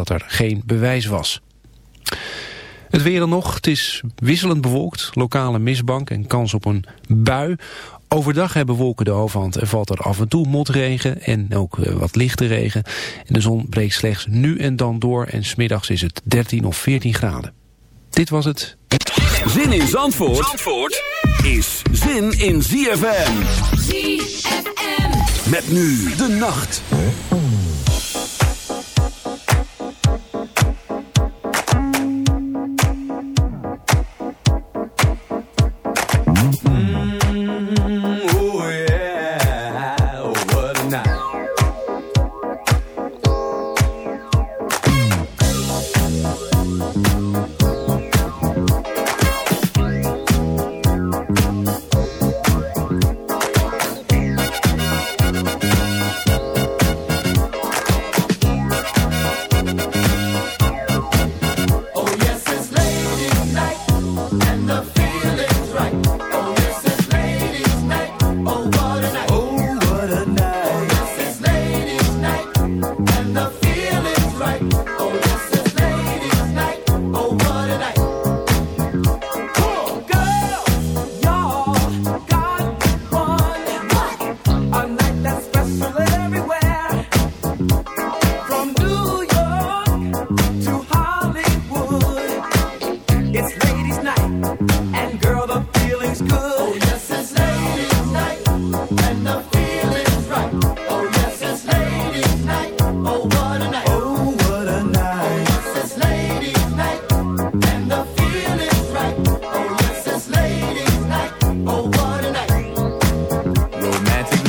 omdat er geen bewijs was. Het weer dan nog, het is wisselend bewolkt, lokale mistbank en kans op een bui. Overdag hebben wolken de overhand en valt er af en toe motregen en ook eh, wat lichte regen. En de zon breekt slechts nu en dan door en smiddags is het 13 of 14 graden. Dit was het. Zin in Zandvoort, Zandvoort is zin in ZFM. ZFM. Met nu de nacht.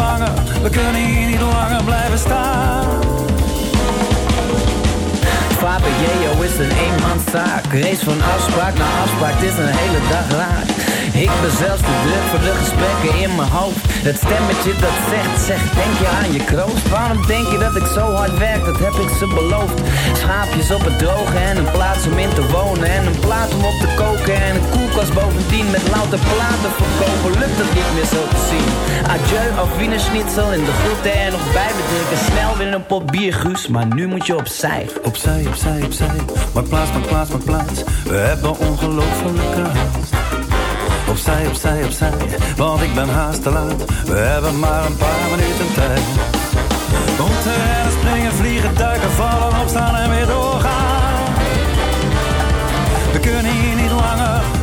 Langer, we kunnen hier niet langer blijven staan. Jeo is een eenmanszaak. Race van afspraak naar afspraak, het is een hele dag raak. Ik ben zelfs te druk voor de gesprekken in mijn hoofd. Het stemmetje dat zegt, zegt, denk je aan je kroost? Waarom denk je dat ik zo hard werk, dat heb ik ze beloofd. Schaapjes op het droge en een plaats om in te wonen. En een plaats om op te Met louter platen verkopen, lukt het niet meer zo te zien. Adieu, Wiener Schnitzel in de groeten en nog bij Snel weer een pot bier, Guus, maar nu moet je opzij. Opzij, opzij, opzij, maar plaats, maar plaats, maar plaats. We hebben ongelofelijke haast. Opzij, opzij, opzij, want ik ben haast te laat. We hebben maar een paar minuten tijd. Moeten rennen, springen, vliegen, duiken, vallen, opstaan en weer doorgaan. We kunnen hier niet langer,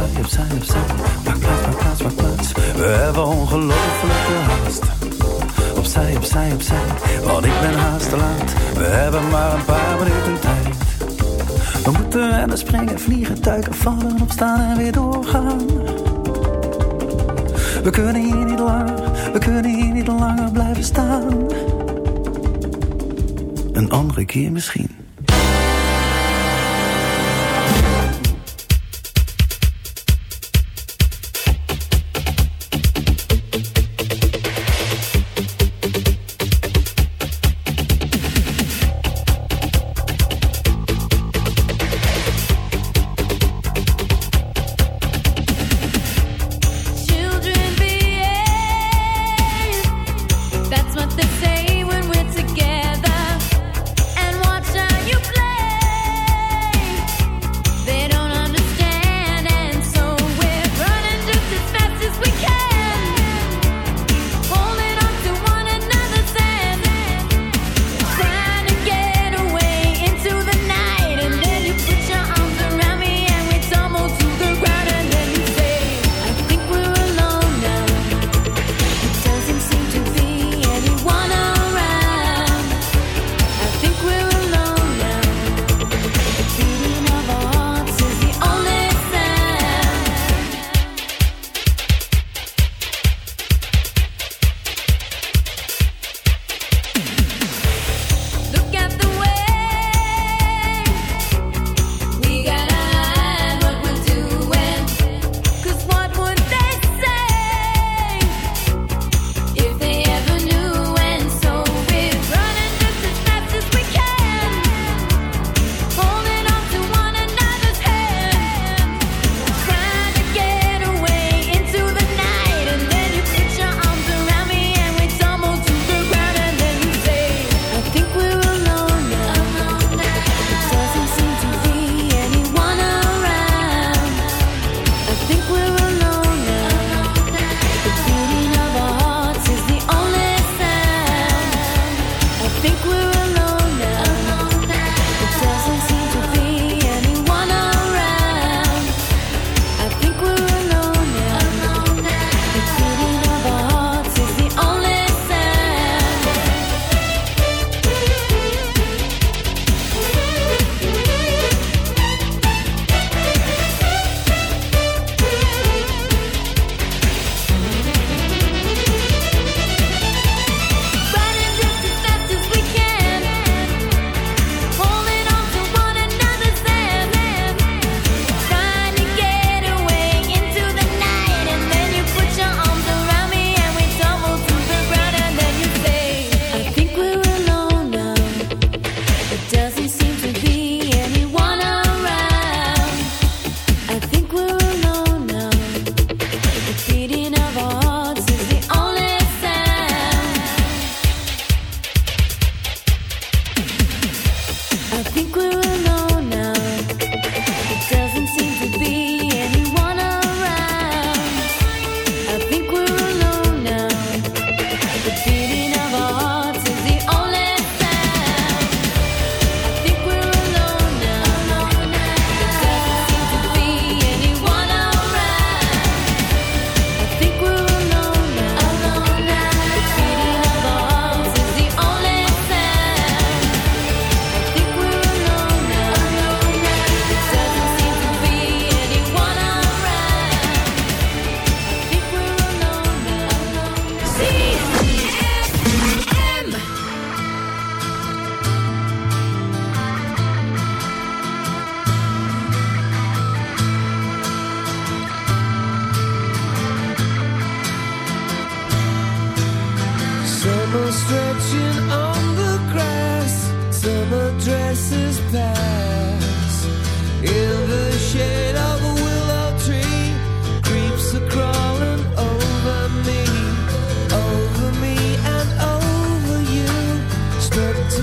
Opzij, opzij, opzij, maak plaats, maak plaats, maak plaats. We hebben ongelofelijke haast. Opzij, opzij, opzij, want ik ben haast te laat. We hebben maar een paar minuten tijd. We moeten rennen, springen, vliegen, duiken, vallen, opstaan en weer doorgaan. We kunnen hier niet langer, we kunnen hier niet langer blijven staan. Een andere keer misschien.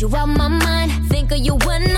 you out my mind. Think of you when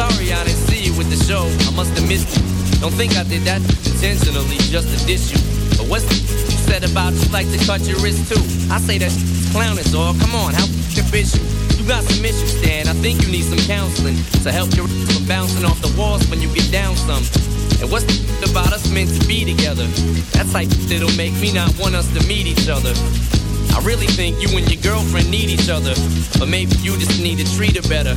Sorry I didn't see you with the show. I must have missed you. Don't think I did that intentionally just to diss you. But what's the you said about you like to cut your wrist too? I say that clown is all. Come on, how can bitch you? You got some issues, Stan. I think you need some counseling to help your from bouncing off the walls when you get down some. And what's the about us meant to be together? That's like that'll make me not want us to meet each other. I really think you and your girlfriend need each other, but maybe you just need to treat her better.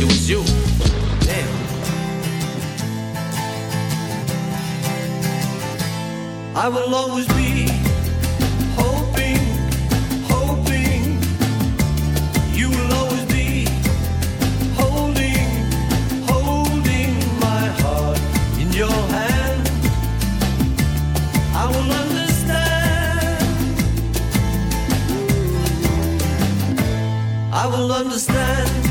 it was you. Damn. I will always be hoping, hoping you will always be holding, holding my heart in your hand. I will understand. I will understand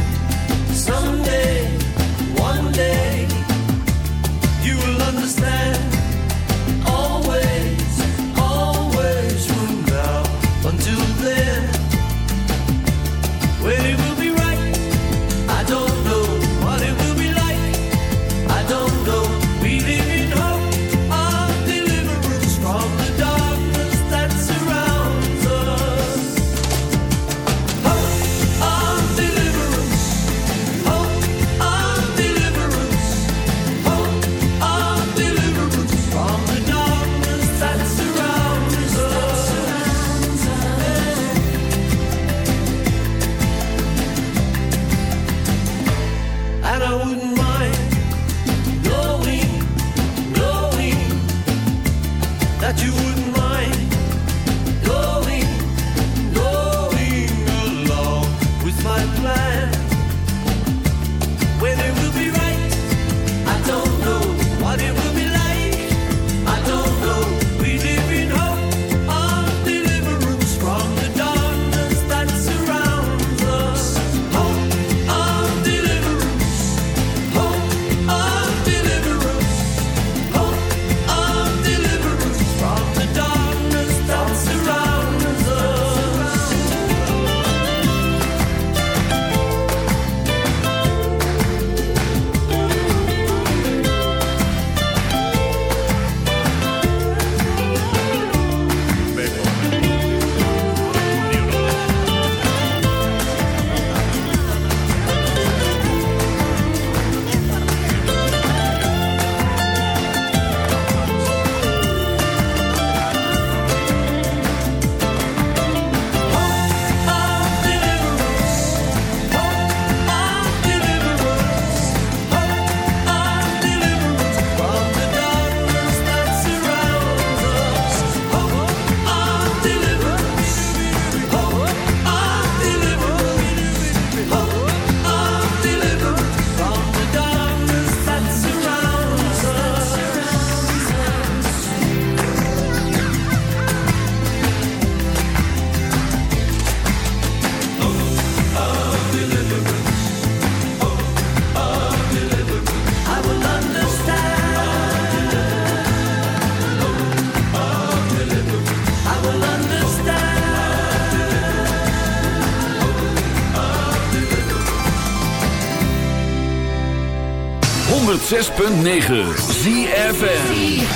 106.9 ZFN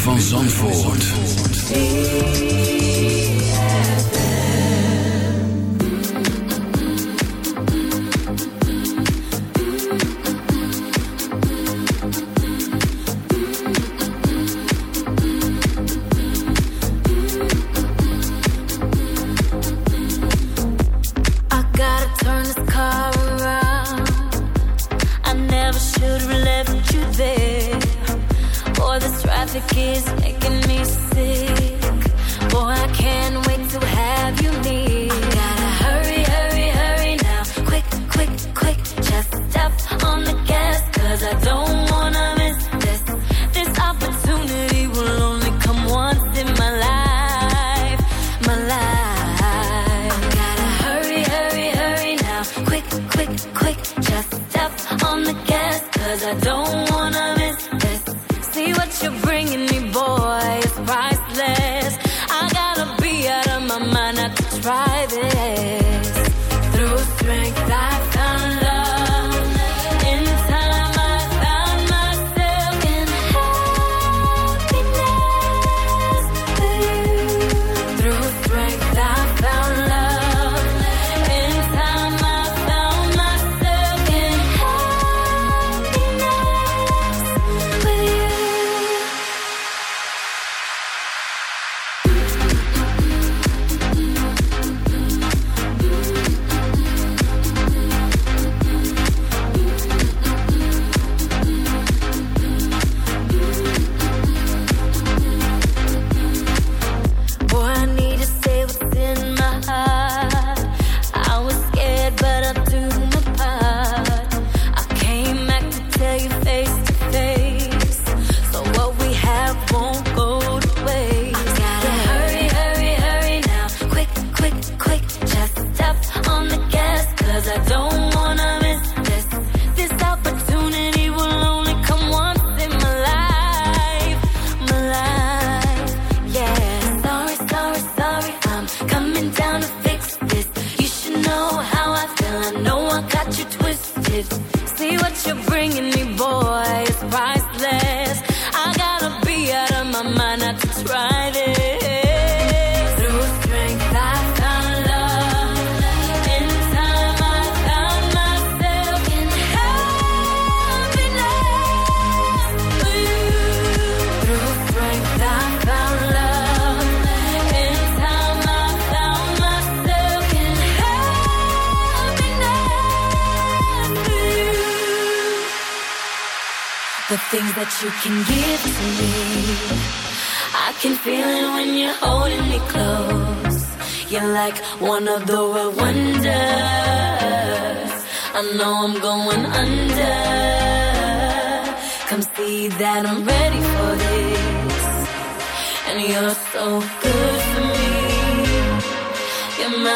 Van Zandvoort.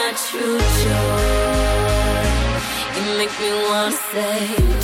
my true joy. You make me wanna say.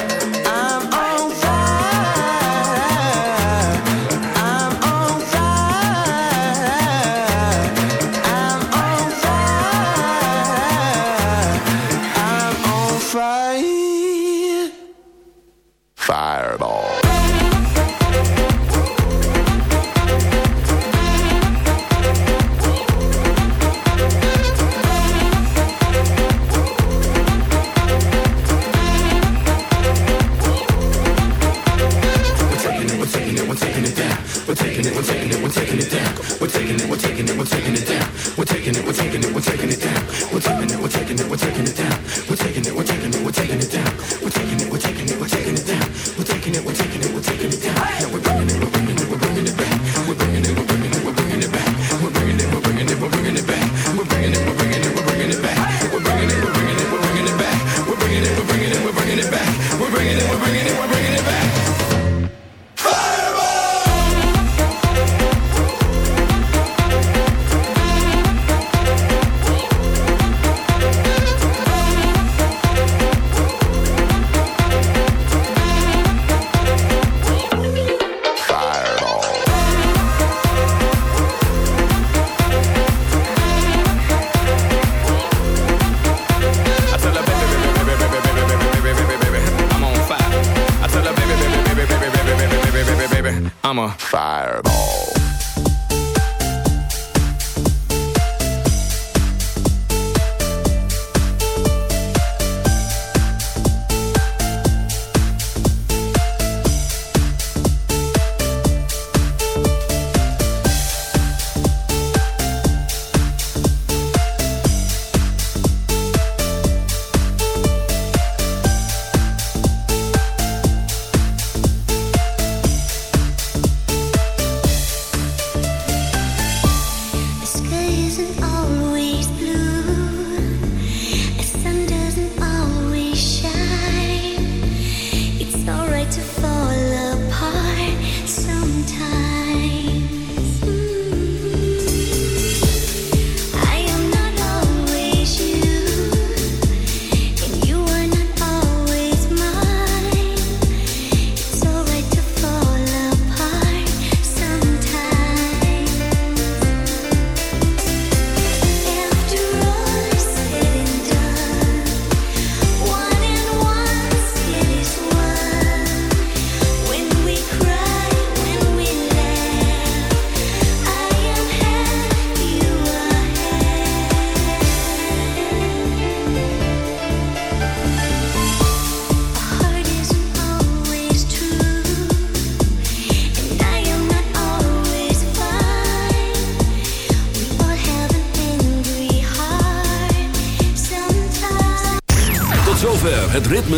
Fireball.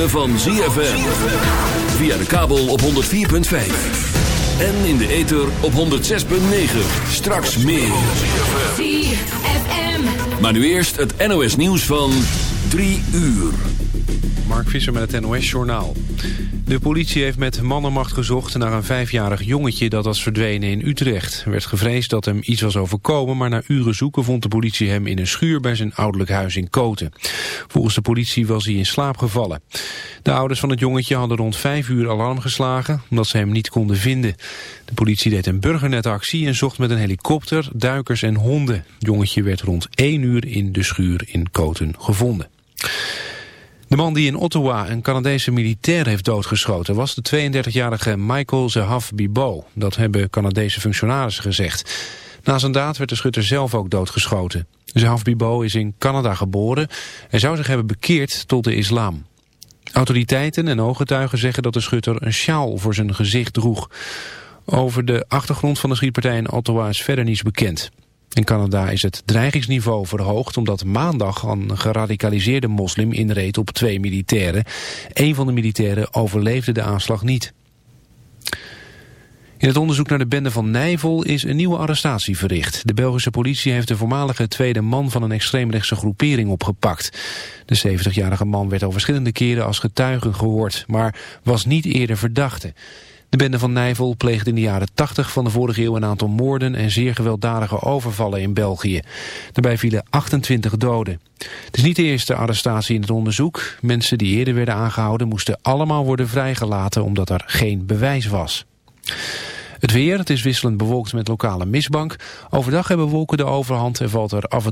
Ritme van ZFM. Via de kabel op 104.5. En in de ether op 106.9. Straks meer. Maar nu eerst het NOS nieuws van 3 uur. Mark Visser met het NOS-journaal. De politie heeft met mannenmacht gezocht naar een vijfjarig jongetje dat was verdwenen in Utrecht. Er werd gevreesd dat hem iets was overkomen, maar na uren zoeken vond de politie hem in een schuur bij zijn ouderlijk huis in Koten. Volgens de politie was hij in slaap gevallen. De ouders van het jongetje hadden rond vijf uur alarm geslagen, omdat ze hem niet konden vinden. De politie deed een burgernetactie en zocht met een helikopter, duikers en honden. Het jongetje werd rond één uur in de schuur in Koten gevonden. De man die in Ottawa een Canadese militair heeft doodgeschoten... was de 32-jarige Michael Zehaf Bibo. Dat hebben Canadese functionarissen gezegd. Na zijn daad werd de schutter zelf ook doodgeschoten. Zehaf Bibo is in Canada geboren en zou zich hebben bekeerd tot de islam. Autoriteiten en ooggetuigen zeggen dat de schutter een sjaal voor zijn gezicht droeg. Over de achtergrond van de schietpartij in Ottawa is verder niets bekend. In Canada is het dreigingsniveau verhoogd omdat maandag een geradicaliseerde moslim inreed op twee militairen. Een van de militairen overleefde de aanslag niet. In het onderzoek naar de bende van Nijvel is een nieuwe arrestatie verricht. De Belgische politie heeft de voormalige tweede man van een extreemrechtse groepering opgepakt. De 70-jarige man werd al verschillende keren als getuige gehoord, maar was niet eerder verdachte. De bende van Nijvel pleegde in de jaren 80 van de vorige eeuw een aantal moorden en zeer gewelddadige overvallen in België. Daarbij vielen 28 doden. Het is niet de eerste arrestatie in het onderzoek. Mensen die eerder werden aangehouden moesten allemaal worden vrijgelaten omdat er geen bewijs was. Het weer, is wisselend bewolkt met lokale mistbank. Overdag hebben wolken de overhand en valt er af en